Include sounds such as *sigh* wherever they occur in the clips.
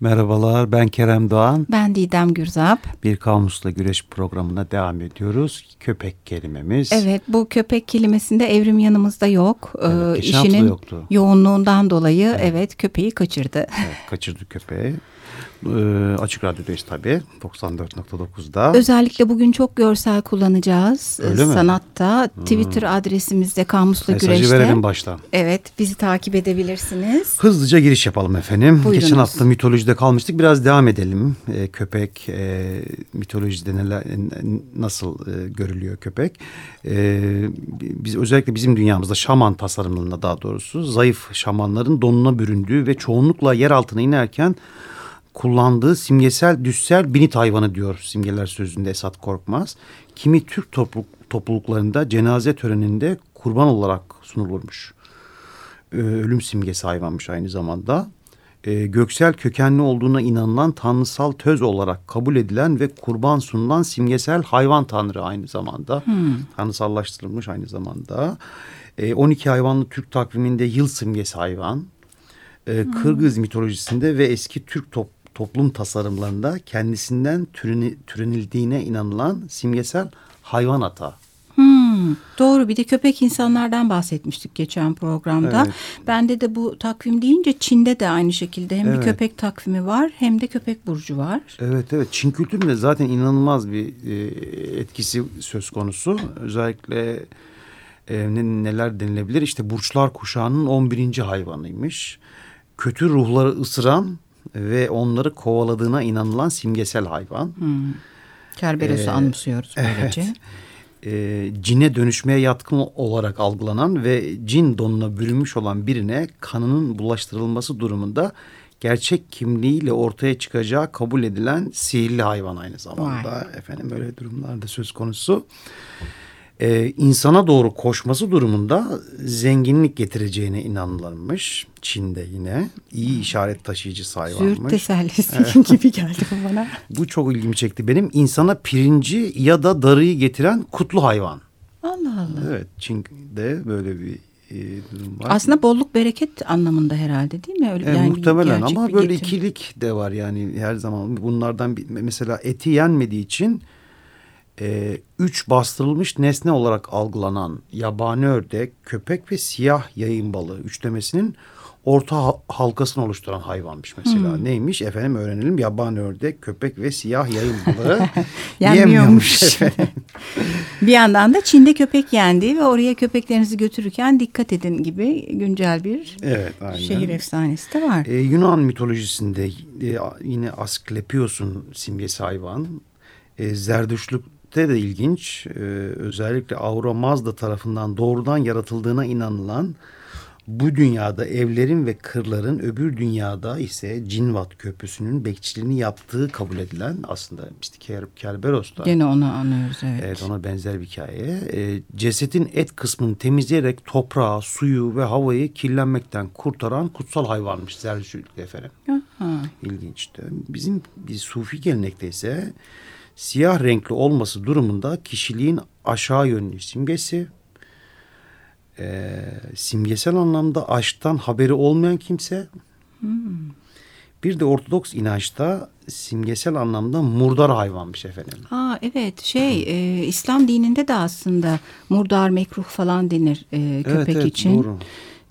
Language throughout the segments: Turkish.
Merhabalar ben Kerem Doğan. Ben Didem Gürzap. Bir Kamusla Güreş programına devam ediyoruz. Köpek kelimemiz. Evet bu köpek kelimesinde evrim yanımızda yok. Evet, ee, işinin yoktu. yoğunluğundan dolayı evet. evet köpeği kaçırdı. Evet, kaçırdı köpeği. Ee, açık Radyo'dayız tabii 94.9'da. Özellikle bugün çok görsel kullanacağız. Öyle mi? Sanatta hmm. Twitter adresimizde Kamusla Mesajı Güreş'te. Mesajı verelim baştan. Evet bizi takip edebilirsiniz. Hızlıca giriş yapalım efendim. Buyurunuz. Geçen hafta mitolojide kalmıştık biraz devam edelim. Ee, köpek e, mitolojide neler nasıl e, görülüyor köpek. E, biz özellikle bizim dünyamızda şaman tasarımlarında daha doğrusu zayıf şamanların donuna büründüğü ve çoğunlukla yer altına inerken kullandığı simgesel düssel binit hayvanı diyor simgeler sözünde Esat Korkmaz. Kimi Türk topluluk, topluluklarında cenaze töreninde kurban olarak sunulurmuş. Ee, ölüm simgesi hayvanmış aynı zamanda. Ee, göksel kökenli olduğuna inanılan tanrısal töz olarak kabul edilen ve kurban sunulan simgesel hayvan tanrı aynı zamanda. Hmm. Tanrısallaştırılmış aynı zamanda. Ee, 12 hayvanlı Türk takviminde yıl simgesi hayvan. Ee, hmm. Kırgız mitolojisinde ve eski Türk top, toplum tasarımlarında kendisinden türeni, türenildiğine inanılan simgesel hayvan ata. Hmm, doğru bir de köpek insanlardan bahsetmiştik geçen programda. Evet. Bende de bu takvim deyince Çin'de de aynı şekilde hem evet. bir köpek takvimi var hem de köpek burcu var. Evet evet Çin kültüründe zaten inanılmaz bir e, etkisi söz konusu. Özellikle e, neler denilebilir işte burçlar kuşağının 11. hayvanıymış. Kötü ruhları ısıran ve onları kovaladığına inanılan simgesel hayvan. Hmm. Kerberes'i ee, anımsıyoruz böylece. Evet. E, cine dönüşmeye yatkın olarak algılanan ve cin donuna bürünmüş olan birine kanının bulaştırılması durumunda gerçek kimliğiyle ortaya çıkacağı kabul edilen sihirli hayvan aynı zamanda. Vay. Efendim böyle durumlarda söz konusu e, insana doğru koşması durumunda zenginlik getireceğine inanılırmış. Çin'de yine iyi işaret taşıyıcısı hayvanmış. Züğürt tesellisi *laughs* gibi geldi bu bana. *laughs* Bu çok ilgimi çekti benim. insana pirinci ya da darıyı getiren kutlu hayvan. Allah Allah. Evet Çin'de böyle bir e, durum var. Aslında bolluk bereket anlamında herhalde değil mi? Öyle, e, yani muhtemelen ama böyle getir. ikilik de var yani her zaman bunlardan bir, mesela eti yenmediği için e, üç bastırılmış nesne olarak algılanan yabani ördek, köpek ve siyah yayın balığı üçlemesinin orta halkasını oluşturan hayvanmış mesela. Hmm. Neymiş efendim öğrenelim. Yabani ördek, köpek ve siyah yayın balığı *laughs* yemiyormuş efendim. *laughs* bir yandan da Çin'de köpek yendi ve oraya köpeklerinizi götürürken dikkat edin gibi güncel bir evet, aynen. şehir efsanesi de var. Ee, Yunan mitolojisinde e, yine Asklepios'un simgesi hayvan. E, Zerdüşlük de de ilginç. Ee, özellikle Aura Mazda tarafından doğrudan yaratıldığına inanılan bu dünyada evlerin ve kırların öbür dünyada ise Cinvat Köprüsü'nün bekçiliğini yaptığı kabul edilen aslında işte Kerberos'ta. Gene onu anlıyoruz evet. Evet ona benzer bir hikaye. E, cesetin et kısmını temizleyerek toprağı, suyu ve havayı kirlenmekten kurtaran kutsal hayvanmış Zerdüştlük'te efendim. Aha. İlginçti. Bizim bir sufi gelenekte ise siyah renkli olması durumunda kişiliğin aşağı yönlü simgesi. E, simgesel anlamda aşktan haberi olmayan kimse. Hmm. Bir de Ortodoks inançta simgesel anlamda murdar hayvanmış efendim. Aa evet şey e, İslam dininde de aslında murdar mekruh falan denir e, köpek evet, evet, için. Doğru.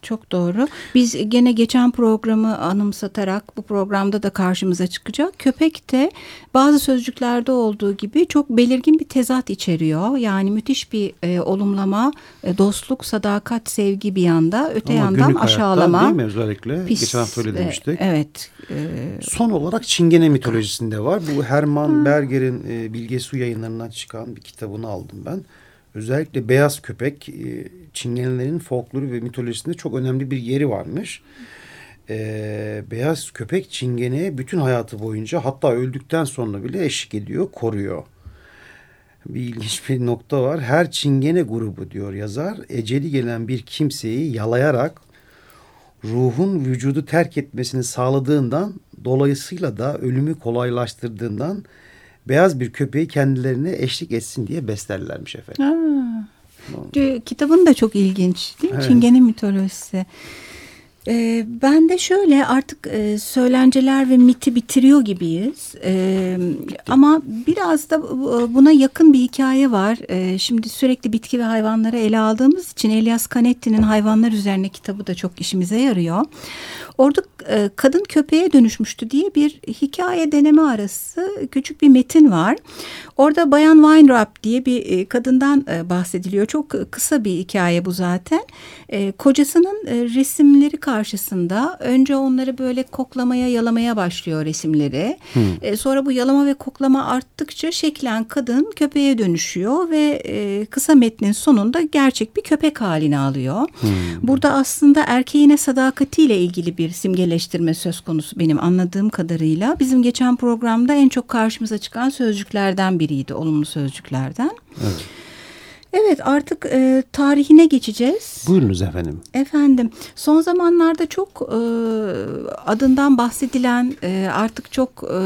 Çok doğru. Biz gene geçen programı anımsatarak bu programda da karşımıza çıkacak. Köpek de bazı sözcüklerde olduğu gibi çok belirgin bir tezat içeriyor. Yani müthiş bir e, olumlama, e, dostluk, sadakat, sevgi bir yanda. Öte Ama yandan aşağılama. değil mi özellikle? Pis, Geçen hafta öyle demiştik. E, evet. E, Son olarak Çingene mitolojisinde var. Bu Herman Berger'in e, Bilge Su yayınlarından çıkan bir kitabını aldım ben. Özellikle beyaz köpek e, Çingenelerin folkloru ve mitolojisinde çok önemli bir yeri varmış. Ee, beyaz köpek çingeneye bütün hayatı boyunca hatta öldükten sonra bile eşlik ediyor, koruyor. Bir ilginç bir nokta var. Her çingene grubu diyor yazar, eceli gelen bir kimseyi yalayarak ruhun vücudu terk etmesini sağladığından dolayısıyla da ölümü kolaylaştırdığından beyaz bir köpeği kendilerine eşlik etsin diye beslerlermiş efendim. Ha. Kitabın da çok ilginç değil mi? Evet. Çingene mitolojisi. E, ben de şöyle artık e, söylenceler ve miti bitiriyor gibiyiz. E, ama biraz da buna yakın bir hikaye var. E, şimdi sürekli bitki ve hayvanları ele aldığımız için Elias Canetti'nin hayvanlar üzerine kitabı da çok işimize yarıyor. Orada e, kadın köpeğe dönüşmüştü diye bir hikaye deneme arası küçük bir metin var. Orada Bayan Weinrab diye bir e, kadından e, bahsediliyor. Çok kısa bir hikaye bu zaten. E, kocasının e, resimleri karşısında önce onları böyle koklamaya yalamaya başlıyor resimleri. Hmm. E, sonra bu yalama ve koklama arttıkça şeklen kadın köpeğe dönüşüyor ve e, kısa metnin sonunda gerçek bir köpek halini alıyor. Hmm. Burada aslında erkeğine sadakatiyle ilgili bir simgeleştirme söz konusu benim anladığım kadarıyla. Bizim geçen programda en çok karşımıza çıkan sözcüklerden biriydi, olumlu sözcüklerden. Evet. Evet artık e, tarihine geçeceğiz. Buyurunuz efendim. Efendim son zamanlarda çok e, adından bahsedilen e, artık çok e,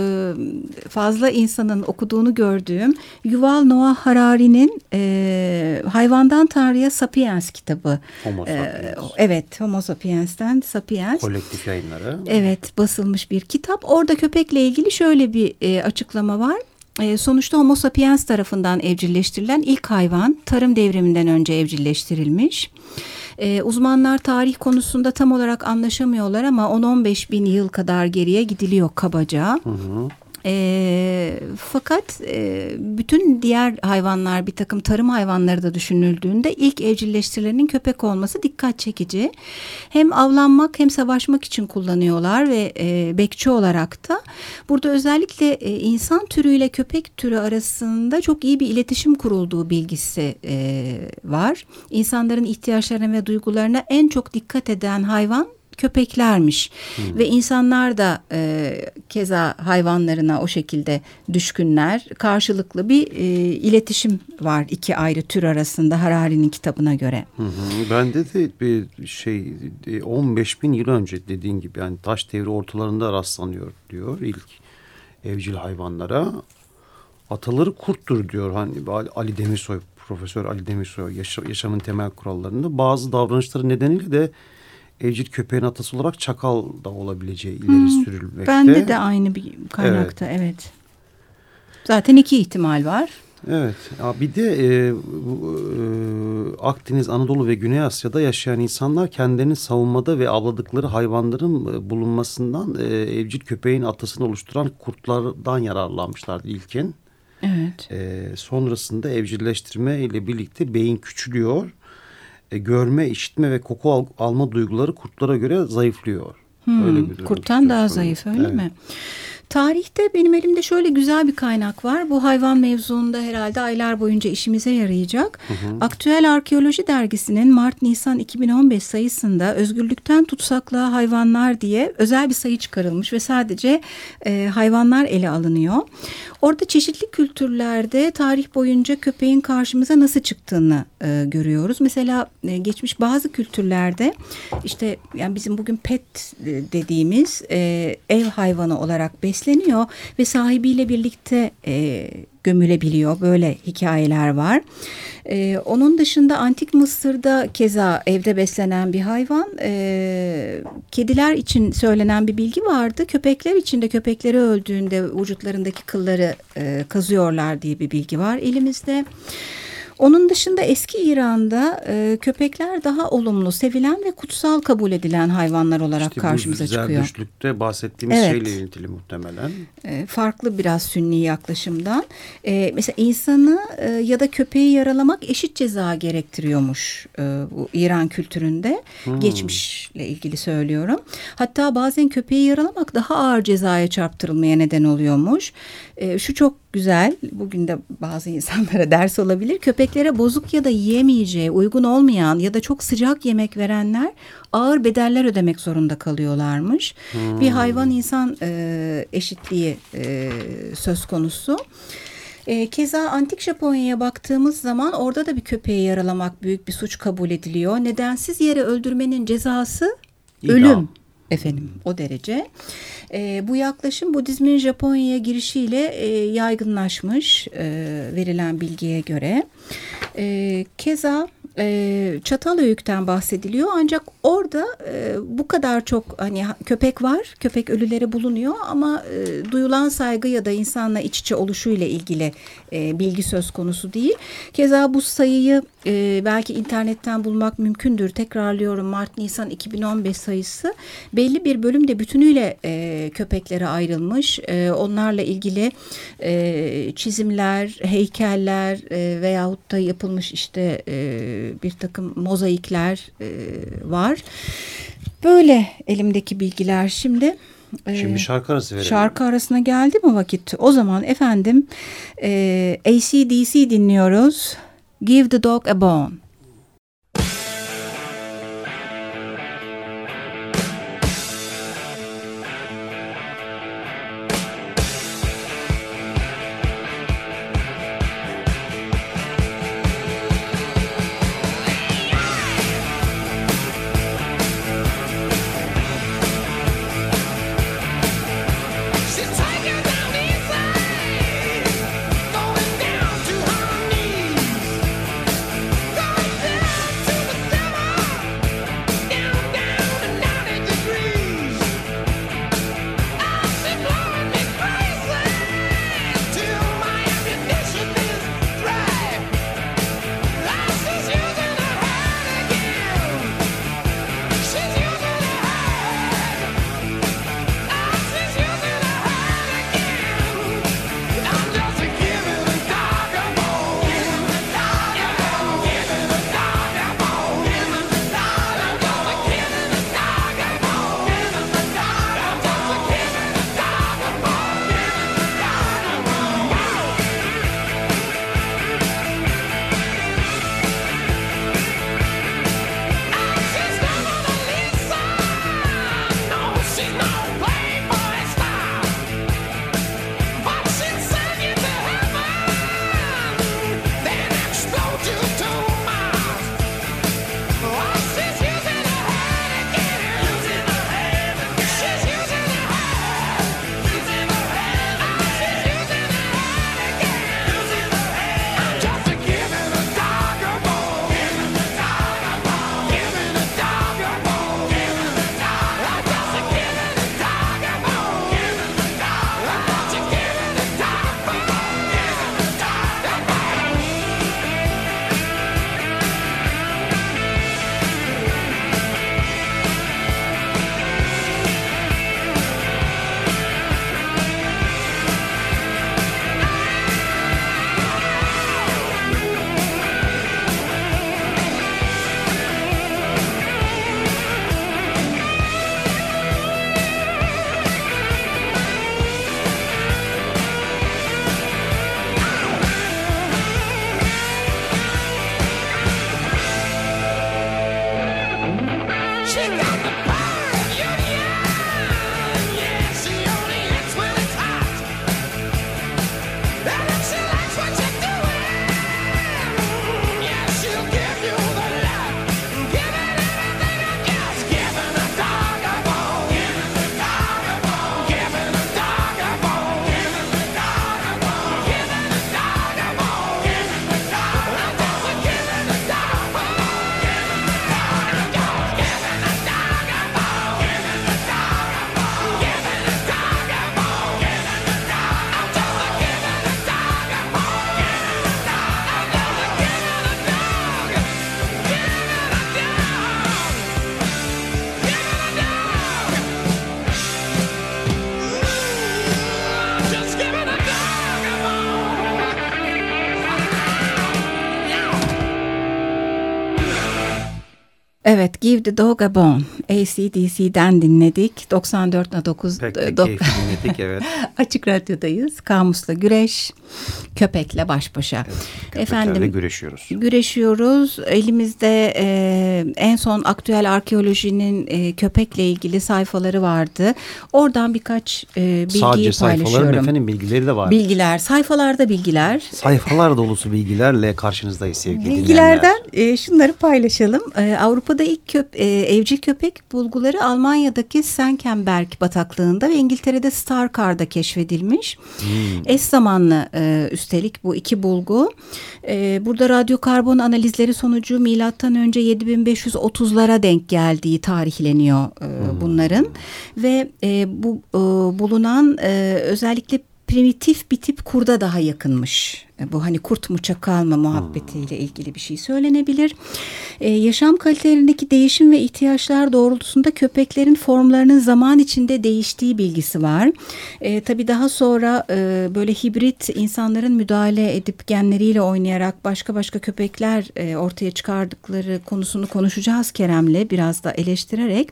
fazla insanın okuduğunu gördüğüm Yuval Noah Harari'nin e, Hayvandan Tanrı'ya Sapiens kitabı. Homo e, sapiens. E, evet Homo sapiens'ten Sapiens. Kolektif yayınları. Evet basılmış bir kitap. Orada köpekle ilgili şöyle bir e, açıklama var. E, sonuçta Homo sapiens tarafından evcilleştirilen ilk hayvan tarım devriminden önce evcilleştirilmiş. E, uzmanlar tarih konusunda tam olarak anlaşamıyorlar ama 10-15 bin yıl kadar geriye gidiliyor kabaca. Hı hı. E, fakat e, bütün diğer hayvanlar bir takım tarım hayvanları da düşünüldüğünde ilk evcilleştirilenin köpek olması dikkat çekici. Hem avlanmak hem savaşmak için kullanıyorlar ve e, bekçi olarak da. Burada özellikle e, insan türüyle köpek türü arasında çok iyi bir iletişim kurulduğu bilgisi e, var. İnsanların ihtiyaçlarına ve duygularına en çok dikkat eden hayvan köpeklermiş hmm. ve insanlar da e, keza hayvanlarına o şekilde düşkünler karşılıklı bir e, iletişim var iki ayrı tür arasında Harari'nin kitabına göre. Hı Bende de bir şey 15 e, bin yıl önce dediğin gibi yani taş devri ortalarında rastlanıyor diyor ilk evcil hayvanlara. Ataları kurttur diyor hani Ali Demirsoy Profesör Ali Demirsoy yaşamın temel kurallarında bazı davranışları nedeniyle de evcil köpeğin atası olarak çakal da olabileceği ileri hmm, sürülmekte. Bende de aynı bir kaynakta evet. evet. Zaten iki ihtimal var. Evet. Bir de e, bu, e, Akdeniz, Anadolu ve Güney Asya'da yaşayan insanlar kendilerini savunmada ve avladıkları hayvanların e, bulunmasından e, evcil köpeğin atasını oluşturan kurtlardan yararlanmışlardı ilkin. Evet. E, sonrasında evcilleştirme ile birlikte beyin küçülüyor e, görme, işitme ve koku al, alma duyguları kurtlara göre zayıflıyor. Hmm, öyle bir kurttan daha zayıf öyle evet. mi? Tarihte benim elimde şöyle güzel bir kaynak var. Bu hayvan mevzuunda herhalde aylar boyunca işimize yarayacak. Hı hı. Aktüel Arkeoloji Dergisi'nin Mart-Nisan 2015 sayısında özgürlükten tutsaklığa hayvanlar diye özel bir sayı çıkarılmış ve sadece e, hayvanlar ele alınıyor. Orada çeşitli kültürlerde tarih boyunca köpeğin karşımıza nasıl çıktığını e, görüyoruz. Mesela e, geçmiş bazı kültürlerde işte yani bizim bugün pet e, dediğimiz e, ev hayvanı olarak besleniyor ve sahibiyle birlikte e, gömülebiliyor. Böyle hikayeler var. Ee, onun dışında antik Mısır'da keza evde beslenen bir hayvan. Ee, kediler için söylenen bir bilgi vardı. Köpekler için de köpekleri öldüğünde vücutlarındaki kılları e, kazıyorlar diye bir bilgi var elimizde. Onun dışında eski İran'da e, köpekler daha olumlu, sevilen ve kutsal kabul edilen hayvanlar olarak işte karşımıza çıkıyor. İşte bu bahsettiğimiz evet. şeyle ilintili muhtemelen. E, farklı biraz sünni yaklaşımdan. E, mesela insanı e, ya da köpeği yaralamak eşit ceza gerektiriyormuş e, bu İran kültüründe. Hmm. Geçmişle ilgili söylüyorum. Hatta bazen köpeği yaralamak daha ağır cezaya çarptırılmaya neden oluyormuş. E, şu çok güzel. Bugün de bazı insanlara *laughs* ders olabilir. Köpeklere bozuk ya da yiyemeyeceği, uygun olmayan ya da çok sıcak yemek verenler ağır bedeller ödemek zorunda kalıyorlarmış. Hmm. Bir hayvan insan e, eşitliği e, söz konusu. E, keza antik Japonya'ya baktığımız zaman orada da bir köpeği yaralamak büyük bir suç kabul ediliyor. Nedensiz yere öldürmenin cezası İdam. ölüm efendim o derece. E, bu yaklaşım Budizmin Japonya'ya girişiyle e, yaygınlaşmış e, verilen bilgiye göre. E, keza e, Çatalhöyük'ten bahsediliyor ancak orada e, bu kadar çok hani köpek var, köpek ölüleri bulunuyor ama e, duyulan saygı ya da insanla iç içe oluşuyla ilgili e, bilgi söz konusu değil. Keza bu sayıyı e, belki internetten bulmak mümkündür. Tekrarlıyorum Mart-Nisan 2015 sayısı belli bir bölümde bütünüyle e, köpeklere ayrılmış. E, onlarla ilgili e, çizimler, heykeller e, veyahut da yapılmış işte e, bir takım mozaikler e, var. Böyle elimdeki bilgiler şimdi. E, şimdi şarkı arası verelim. Şarkı arasına geldi mi vakit? O zaman efendim e, ACDC dinliyoruz. Give the dog a bone. Give the Dog a Bone ACDC'den dinledik. 94.9 Pek de keyifli dinledik evet. *laughs* Açık Radyo'dayız. Kamusla Güreş Köpekle baş başa. Evet, Efendim güreşiyoruz. Güreşiyoruz. Elimizde e, en son aktüel arkeolojinin e, köpekle ilgili sayfaları vardı. Oradan birkaç e, bilgiyi Sadece paylaşıyorum. Sadece efendim bilgileri de var. Bilgiler sayfalarda bilgiler. Sayfalar dolusu bilgilerle karşınızdayız sevgili Bilgilerden e, şunları paylaşalım e, Avrupa Avrupa'da ilk köp e, evcil köpek bulguları Almanya'daki Senckenberg bataklığında ve İngiltere'de Starkar'da keşfedilmiş. Hmm. Eş zamanlı e, üstelik bu iki bulgu. E, burada radyokarbon analizleri sonucu milattan önce 7530'lara denk geldiği tarihleniyor e, hmm. bunların. Ve e, bu e, bulunan e, özellikle primitif bir tip kurda daha yakınmış bu hani kurt mu çakal mı muhabbetiyle ilgili bir şey söylenebilir. Ee, yaşam kalitelerindeki değişim ve ihtiyaçlar doğrultusunda köpeklerin formlarının zaman içinde değiştiği bilgisi var. Ee, tabii daha sonra e, böyle hibrit insanların müdahale edip genleriyle oynayarak başka başka köpekler e, ortaya çıkardıkları konusunu konuşacağız Kerem'le biraz da eleştirerek.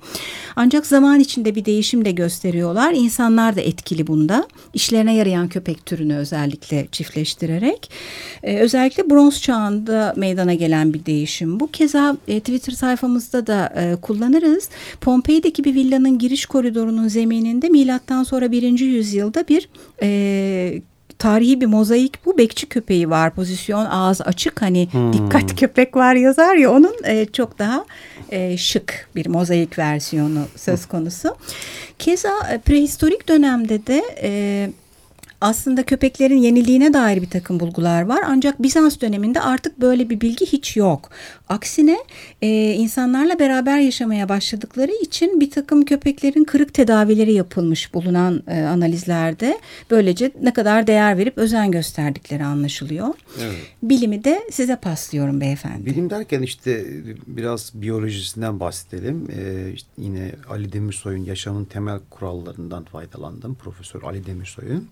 Ancak zaman içinde bir değişim de gösteriyorlar. İnsanlar da etkili bunda. İşlerine yarayan köpek türünü özellikle çiftleştirerek demek. E, özellikle bronz çağında meydana gelen bir değişim. Bu keza e, Twitter sayfamızda da e, kullanırız. Pompei'deki bir villanın giriş koridorunun zemininde milattan sonra birinci yüzyılda bir e, tarihi bir mozaik bu. Bekçi köpeği var. Pozisyon ağız açık hani hmm. dikkat köpek var yazar ya onun e, çok daha e, şık bir mozaik versiyonu söz konusu. Keza e, prehistorik dönemde de e, aslında köpeklerin yeniliğine dair bir takım bulgular var. Ancak Bizans döneminde artık böyle bir bilgi hiç yok. Aksine e, insanlarla beraber yaşamaya başladıkları için bir takım köpeklerin kırık tedavileri yapılmış bulunan e, analizlerde. Böylece ne kadar değer verip özen gösterdikleri anlaşılıyor. Evet. Bilimi de size paslıyorum beyefendi. Bilim derken işte biraz biyolojisinden bahsedelim. Ee, işte yine Ali Demirsoy'un yaşamın temel kurallarından faydalandım. Profesör Ali Demirsoy'un.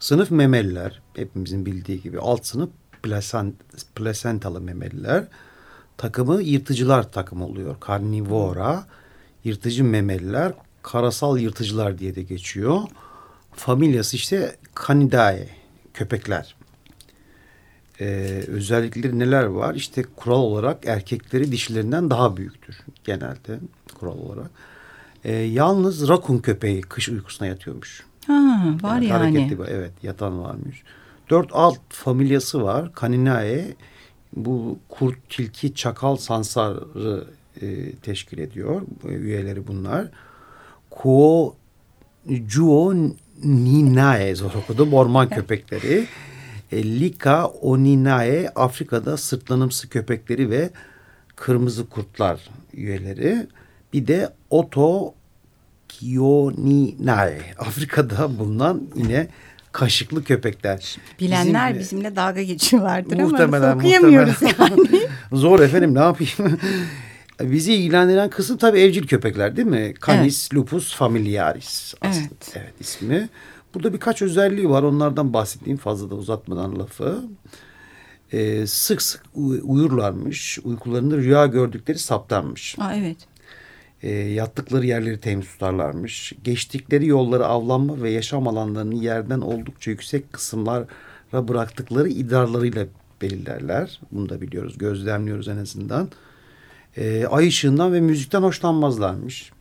Sınıf memeliler hepimizin bildiği gibi alt sınıf plasent, plasentalı memeliler takımı yırtıcılar takımı oluyor. Karnivora, yırtıcı memeliler, karasal yırtıcılar diye de geçiyor. Familyası işte Canidae, köpekler. Ee, özellikleri neler var? İşte kural olarak erkekleri dişilerinden daha büyüktür genelde kural olarak. Ee, yalnız rakun köpeği kış uykusuna yatıyormuş. Ha, var yani. yani. Hareketli var. Evet yatan varmış. Dört alt familyası var. Kaninae bu kurt, tilki, çakal, sansarı e, teşkil ediyor. Üyeleri bunlar. Kuo, Juo, Ninae zor okudum. Orman *laughs* köpekleri. E, Lika, Oninae Afrika'da sırtlanımsı köpekleri ve kırmızı kurtlar üyeleri. Bir de Oto Kioninae. Afrika'da bulunan yine kaşıklı köpekler. Bilenler Bizim, bizimle dalga geçiyorlardır muhtemelen, ama okuyamıyoruz muhtemelen. yani. *laughs* Zor efendim ne yapayım. *laughs* Bizi ilgilendiren kısım tabii evcil köpekler değil mi? Canis evet. lupus familiaris aslında. Evet. evet ismi. Burada birkaç özelliği var. Onlardan bahsedeyim fazla da uzatmadan lafı. Ee, sık sık uyurlarmış. Uykularında rüya gördükleri saptanmış. Aa, evet e, yattıkları yerleri temiz tutarlarmış. Geçtikleri yolları avlanma ve yaşam alanlarını yerden oldukça yüksek kısımlara bıraktıkları idrarlarıyla belirlerler. Bunu da biliyoruz, gözlemliyoruz en azından. E, ay ışığından ve müzikten hoşlanmazlarmış.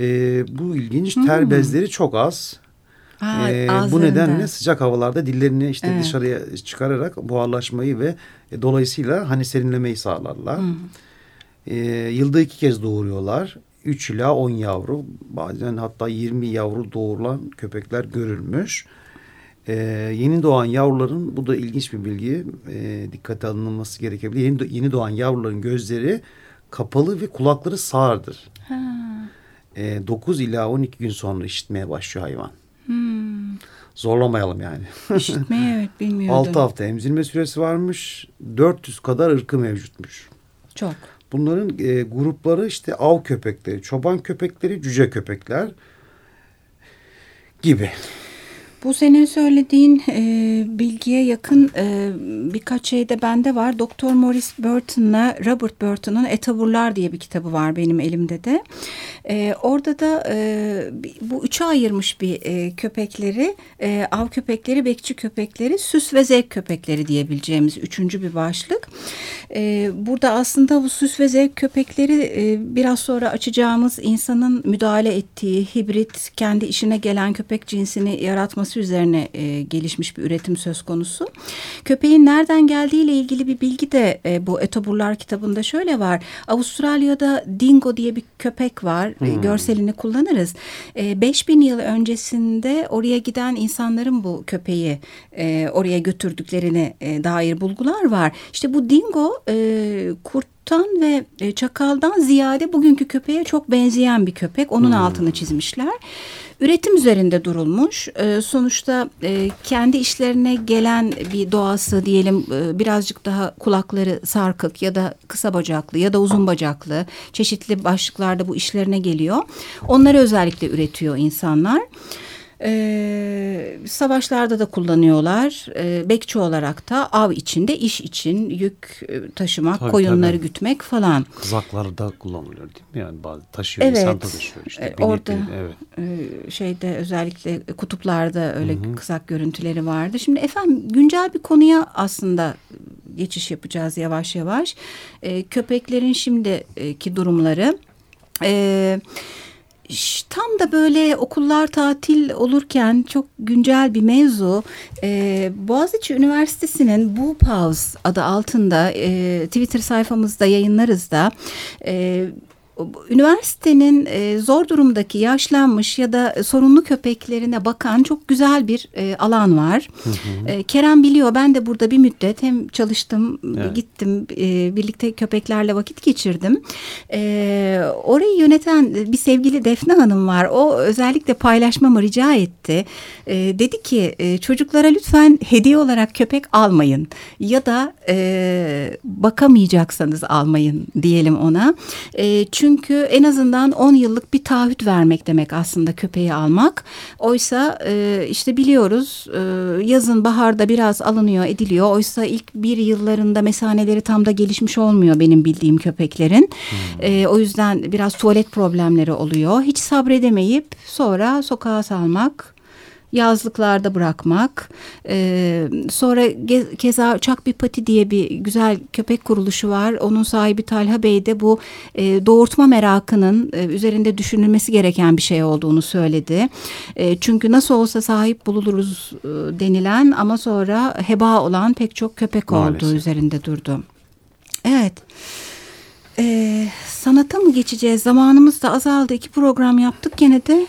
E, bu ilginç. Hmm. Ter bezleri çok az. Ha, ee, bu nedenle sıcak havalarda dillerini işte evet. dışarıya çıkararak buharlaşmayı ve e, dolayısıyla hani serinlemeyi sağlarlar. Hmm. E, yılda iki kez doğuruyorlar. 3 ila 10 yavru bazen hatta 20 yavru doğurulan köpekler görülmüş. Ee, yeni doğan yavruların bu da ilginç bir bilgi e, dikkate alınması gerekebilir. Yeni, yeni doğan yavruların gözleri kapalı ve kulakları sağırdır. Ha. E, 9 ila 12 gün sonra işitmeye başlıyor hayvan. Hmm. Zorlamayalım yani. İşitmeye evet *laughs* bilmiyordum. 6 hafta emzirme süresi varmış. 400 kadar ırkı mevcutmuş. Çok. Bunların e, grupları işte av köpekleri, çoban köpekleri, cüce köpekler gibi. Bu senin söylediğin e, bilgiye yakın e, birkaç şey de bende var. Doktor Morris Burton'la Robert Burton'un Etaburlar diye bir kitabı var benim elimde de. E, orada da e, bu üçe ayırmış bir e, köpekleri, e, av köpekleri, bekçi köpekleri, süs ve zevk köpekleri diyebileceğimiz üçüncü bir başlık. E, burada aslında bu süs ve zevk köpekleri e, biraz sonra açacağımız insanın müdahale ettiği hibrit, kendi işine gelen köpek cinsini yaratması beslenmesi üzerine e, gelişmiş bir üretim söz konusu. Köpeğin nereden geldiğiyle ilgili bir bilgi de e, bu Etoburlar kitabında şöyle var. Avustralya'da dingo diye bir köpek var. E, hmm. görselini kullanırız. E, 5000 yıl öncesinde oraya giden insanların bu köpeği e, oraya götürdüklerine e, dair bulgular var. İşte bu dingo e, kurt kurttan ve e, çakaldan ziyade bugünkü köpeğe çok benzeyen bir köpek. Onun hmm. altını çizmişler. Üretim üzerinde durulmuş. E, sonuçta e, kendi işlerine gelen bir doğası diyelim e, birazcık daha kulakları sarkık ya da kısa bacaklı ya da uzun bacaklı çeşitli başlıklarda bu işlerine geliyor. Onları özellikle üretiyor insanlar. E, savaşlarda da kullanıyorlar. E, bekçi olarak da av içinde iş için yük e, taşımak, tabii, koyunları tabii. gütmek falan. Kızaklarda kullanılıyor değil mi? Yani bazı taşıyor, evet. insan taşıyor. İşte e, orada evet. e, şeyde özellikle kutuplarda öyle Hı -hı. kızak görüntüleri vardı. Şimdi efendim güncel bir konuya aslında geçiş yapacağız yavaş yavaş. E, köpeklerin şimdiki durumları. Evet tam da böyle okullar tatil olurken çok güncel bir mevzu. Ee, Boğaziçi Üniversitesi'nin Bu Pause adı altında e, Twitter sayfamızda yayınlarız da e, üniversitenin e, zor durumdaki yaşlanmış ya da sorunlu köpeklerine bakan çok güzel bir e, alan var. Hı hı. E, Kerem biliyor ben de burada bir müddet hem çalıştım evet. gittim e, birlikte köpeklerle vakit geçirdim. E, orayı yöneten bir sevgili Defne Hanım var. O özellikle paylaşmamı rica etti. E, dedi ki e, çocuklara lütfen hediye olarak köpek almayın ya da e, bakamayacaksanız almayın diyelim ona. E, çünkü çünkü en azından 10 yıllık bir taahhüt vermek demek aslında köpeği almak. Oysa e, işte biliyoruz e, yazın baharda biraz alınıyor ediliyor. Oysa ilk bir yıllarında mesaneleri tam da gelişmiş olmuyor benim bildiğim köpeklerin. Hmm. E, o yüzden biraz tuvalet problemleri oluyor. Hiç sabredemeyip sonra sokağa salmak yazlıklarda bırakmak. E, sonra keza Çak Bir Pati diye bir güzel köpek kuruluşu var. Onun sahibi Talha Bey de bu e, doğurtma merakının e, üzerinde düşünülmesi gereken bir şey olduğunu söyledi. E, çünkü nasıl olsa sahip buluruz e, denilen ama sonra heba olan pek çok köpek Maalesef. olduğu üzerinde durdu. Evet. Ee, sanata mı geçeceğiz? Zamanımız da azaldı. İki program yaptık gene de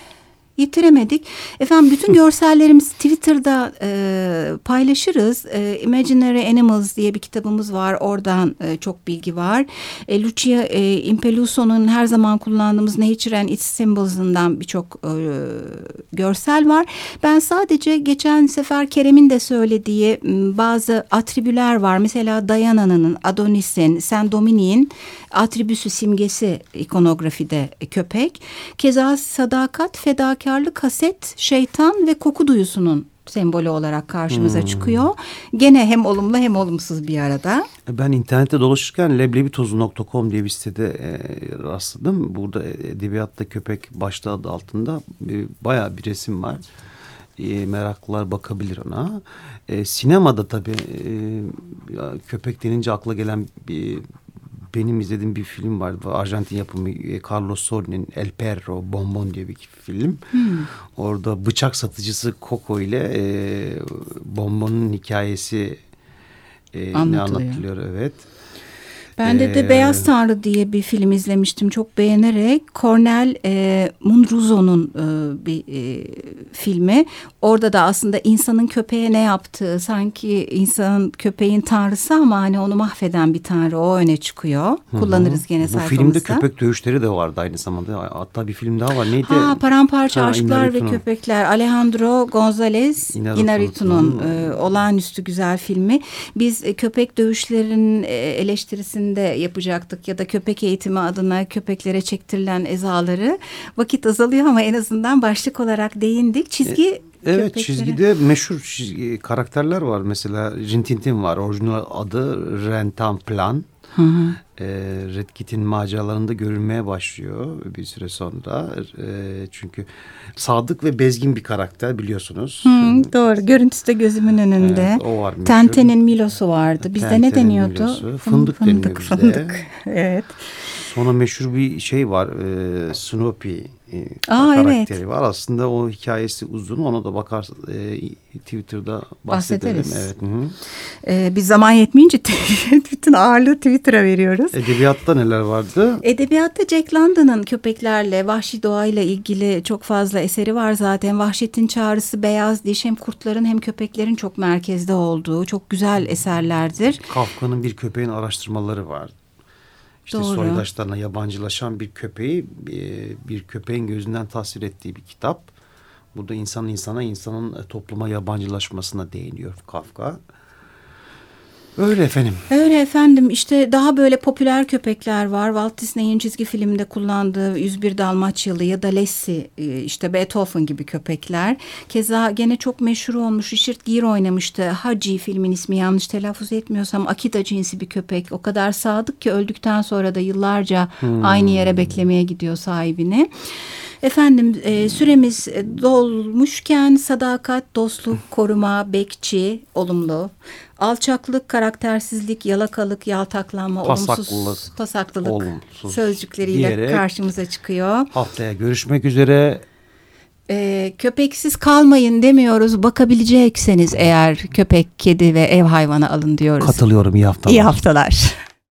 yitiremedik. Efendim bütün *laughs* görsellerimizi Twitter'da e, paylaşırız. E, Imaginary Animals diye bir kitabımız var. Oradan e, çok bilgi var. E, Lucia e, Impeluso'nun her zaman kullandığımız Nature and Its Symbols'ından birçok e, görsel var. Ben sadece geçen sefer Kerem'in de söylediği bazı atribüler var. Mesela Diana'nın, Adonis'in, Saint Dominic'in atribüsü simgesi ikonografide köpek. Keza sadakat, fedakarlık, haset, şeytan ve koku duyusunun sembolü olarak karşımıza hmm. çıkıyor. Gene hem olumlu hem olumsuz bir arada. Ben internette dolaşırken leblebitozu.com diye bir sitede e, rastladım. Burada edebiyatta köpek başlığı adı altında e, bayağı bir resim var. E, meraklılar bakabilir ona. E, sinemada tabii e, köpek denince akla gelen bir benim izlediğim bir film vardı. Arjantin yapımı e, Carlos Sorni'nin El Perro Bonbon diye bir film. Hmm. Orada bıçak satıcısı Coco ile e, Bonbon'un hikayesi e, anlatılıyor. Evet. Ben de, ee, de Beyaz Tanrı diye bir film izlemiştim çok beğenerek. Cornel e, Mundruzo'nun e, bir e, filmi. Orada da aslında insanın köpeğe ne yaptığı sanki insanın köpeğin tanrısı ama hani onu mahveden bir tanrı o öne çıkıyor. Hı-hı. Kullanırız gene Bu sayfamızda. filmde köpek dövüşleri de vardı aynı zamanda. Hatta bir film daha var. Neydi? Ha, Paramparça ha, Aşklar ve Köpekler. Alejandro Gonzalez Inarritu'nun e, olağanüstü güzel filmi. Biz e, köpek dövüşlerinin e, eleştirisini öncesinde yapacaktık ya da köpek eğitimi adına köpeklere çektirilen ezaları vakit azalıyor ama en azından başlık olarak değindik. Çizgi e, Evet köpeklere. çizgide meşhur çizgi, karakterler var. Mesela Rintintin var. Orijinal adı Rentan Plan. Hı hı. E, Red Kit'in maceralarında görülmeye başlıyor bir süre sonra. E, çünkü sadık ve bezgin bir karakter biliyorsunuz. Hı, doğru. Görüntüsü de gözümün önünde. Evet, o var. Meşhur. Tente'nin Milo'su vardı. Bizde Tente'nin ne deniyordu? Milosu. Fındık, fındık deniyor bizde. Fındık. *laughs* evet. Sonra meşhur bir şey var. E, Snoopy e, Aa, karakteri evet. var. Aslında o hikayesi uzun. Ona da bakar e, Twitter'da bahsedelim. Bahsederiz. Evet. Hı -hı. Ee, biz zaman yetmeyince *laughs* bütün ağırlığı Twitter'a veriyoruz. Edebiyatta neler vardı? Edebiyatta Jack London'ın köpeklerle, vahşi doğayla ilgili çok fazla eseri var zaten. Vahşetin Çağrısı, Beyaz Diş hem kurtların hem köpeklerin çok merkezde olduğu çok güzel eserlerdir. Kafka'nın bir köpeğin araştırmaları var. İşte Doğru. soydaşlarına yabancılaşan bir köpeği e, bir köpeğin gözünden tasvir ettiği bir kitap. Burada insan insana, insanın topluma yabancılaşmasına değiniyor Kafka. Öyle efendim. Öyle efendim işte daha böyle popüler köpekler var. Walt Disney'in çizgi filmde kullandığı 101 Dalmaçyalı ya da Lassie e, işte Beethoven gibi köpekler. Keza gene çok meşhur olmuş Richard Gere oynamıştı. Haji filmin ismi yanlış telaffuz etmiyorsam Akita cinsi bir köpek. O kadar sadık ki öldükten sonra da yıllarca hmm. aynı yere beklemeye gidiyor sahibini. Efendim e, süremiz dolmuşken sadakat, dostluk, koruma, bekçi, olumlu. Alçaklık, karaktersizlik, yalakalık, yaltaklanma, Pasaklılık, olumsuz, pasaklılık olumsuz sözcükleriyle karşımıza çıkıyor. Haftaya görüşmek üzere. Ee, köpeksiz kalmayın demiyoruz. Bakabilecekseniz eğer köpek, kedi ve ev hayvanı alın diyoruz. Katılıyorum iyi haftalar. İyi haftalar.